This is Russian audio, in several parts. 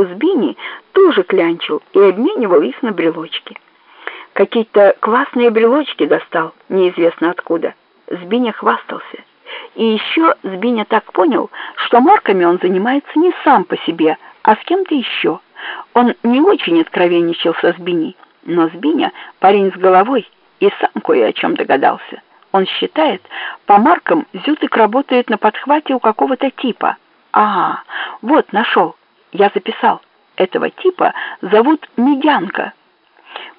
у Збини тоже клянчил и обменивал их на брелочки. Какие-то классные брелочки достал, неизвестно откуда. Збиня хвастался. И еще Збиня так понял, что марками он занимается не сам по себе, а с кем-то еще. Он не очень откровенничал со Збиней, но Збиня парень с головой и сам кое о чем догадался. Он считает, по маркам Зютык работает на подхвате у какого-то типа. Ага, вот нашел. Я записал. Этого типа зовут Медянка.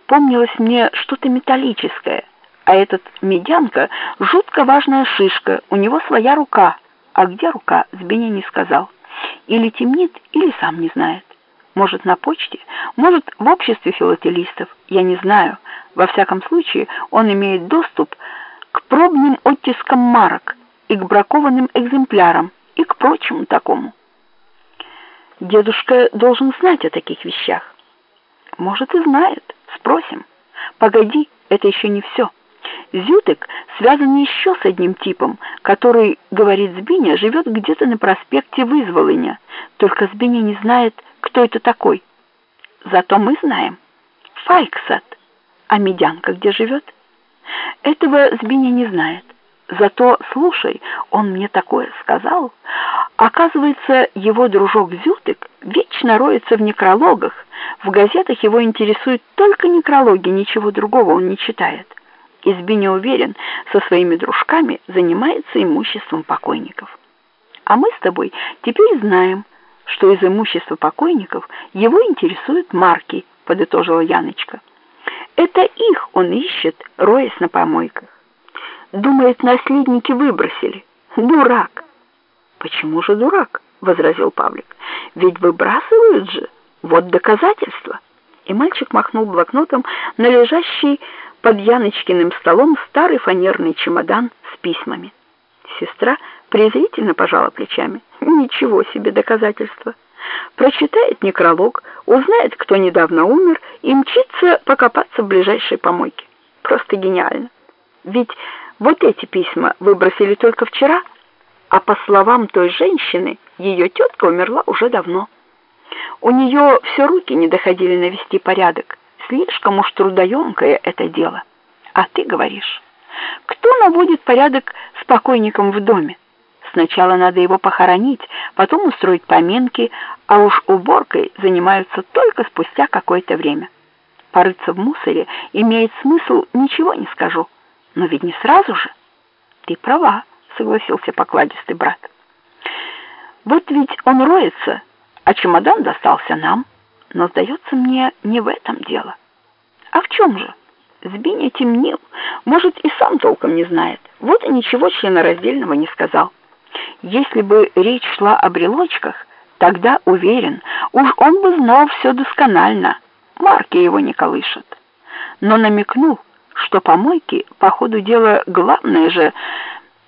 Помнилось мне что-то металлическое. А этот Медянка жутко важная шишка, у него своя рука. А где рука, Збиня не сказал. Или темнит, или сам не знает. Может, на почте, может, в обществе филателистов, я не знаю. Во всяком случае, он имеет доступ к пробным оттискам марок и к бракованным экземплярам и к прочему такому. Дедушка должен знать о таких вещах. Может, и знает. Спросим. Погоди, это еще не все. Зютык связан еще с одним типом, который, говорит Збиня, живет где-то на проспекте Вызволыня. Только Збиня не знает, кто это такой. Зато мы знаем. Файксат. А Медянка где живет? Этого Збиня не знает. Зато, слушай, он мне такое сказал. Оказывается, его дружок Зютык вечно роется в некрологах. В газетах его интересуют только некрологи, ничего другого он не читает. Избиня уверен, со своими дружками занимается имуществом покойников. А мы с тобой теперь знаем, что из имущества покойников его интересуют марки, подытожила Яночка. Это их он ищет, роясь на помойках. Думает, наследники выбросили. Дурак. Почему же дурак? возразил Павлик. Ведь выбрасывают же. Вот доказательство. И мальчик махнул блокнотом на лежащий под Яночкиным столом старый фанерный чемодан с письмами. Сестра презрительно пожала плечами. Ничего себе доказательство. Прочитает некролог, узнает, кто недавно умер, и мчится покопаться в ближайшей помойке. Просто гениально. Ведь вот эти письма выбросили только вчера, а по словам той женщины, ее тетка умерла уже давно. У нее все руки не доходили навести порядок. Слишком уж трудоемкое это дело. А ты говоришь, кто наводит порядок с покойником в доме? Сначала надо его похоронить, потом устроить поминки, а уж уборкой занимаются только спустя какое-то время. Порыться в мусоре имеет смысл, ничего не скажу. Но ведь не сразу же. Ты права, согласился покладистый брат. Вот ведь он роется, а чемодан достался нам. Но, сдается мне, не в этом дело. А в чем же? Збиня темнил, может, и сам толком не знает. Вот и ничего членораздельного не сказал. Если бы речь шла о брелочках, тогда, уверен, уж он бы знал все досконально. Марки его не колышет. Но намекнул, что помойки, по ходу дела, главное же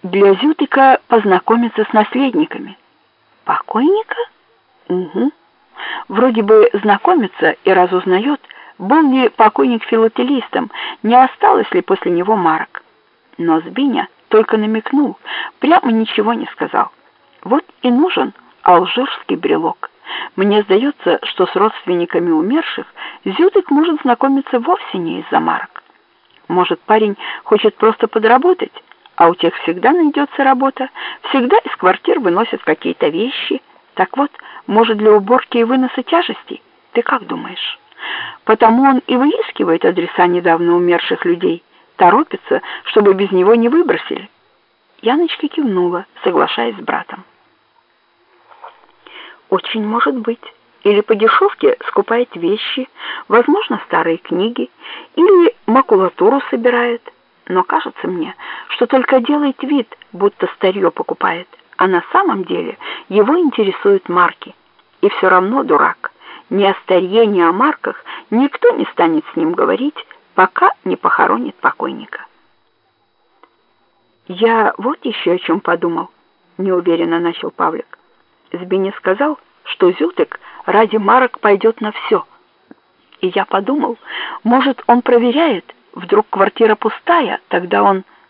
для Зютыка познакомиться с наследниками. Покойника? Угу. Вроде бы знакомится и разузнает, был ли покойник филателистом, не осталось ли после него марок. Но Збиня только намекнул, прямо ничего не сказал. Вот и нужен алжирский брелок. Мне сдается, что с родственниками умерших Зютык может знакомиться вовсе не из-за марок. Может, парень хочет просто подработать, а у тех всегда найдется работа, всегда из квартир выносят какие-то вещи. Так вот, может, для уборки и выноса тяжестей? Ты как думаешь? Потому он и выискивает адреса недавно умерших людей торопится, чтобы без него не выбросили. Яночка кивнула, соглашаясь с братом. Очень может быть. Или по дешевке скупает вещи, возможно, старые книги, или макулатуру собирает. Но кажется мне, что только делает вид, будто старье покупает, а на самом деле его интересуют марки. И все равно дурак. Ни о старье, ни о марках никто не станет с ним говорить, пока не похоронит покойника. «Я вот еще о чем подумал», — неуверенно начал Павлик. Збиня сказал, что Зютык ради марок пойдет на все. И я подумал, может, он проверяет, вдруг квартира пустая, тогда он...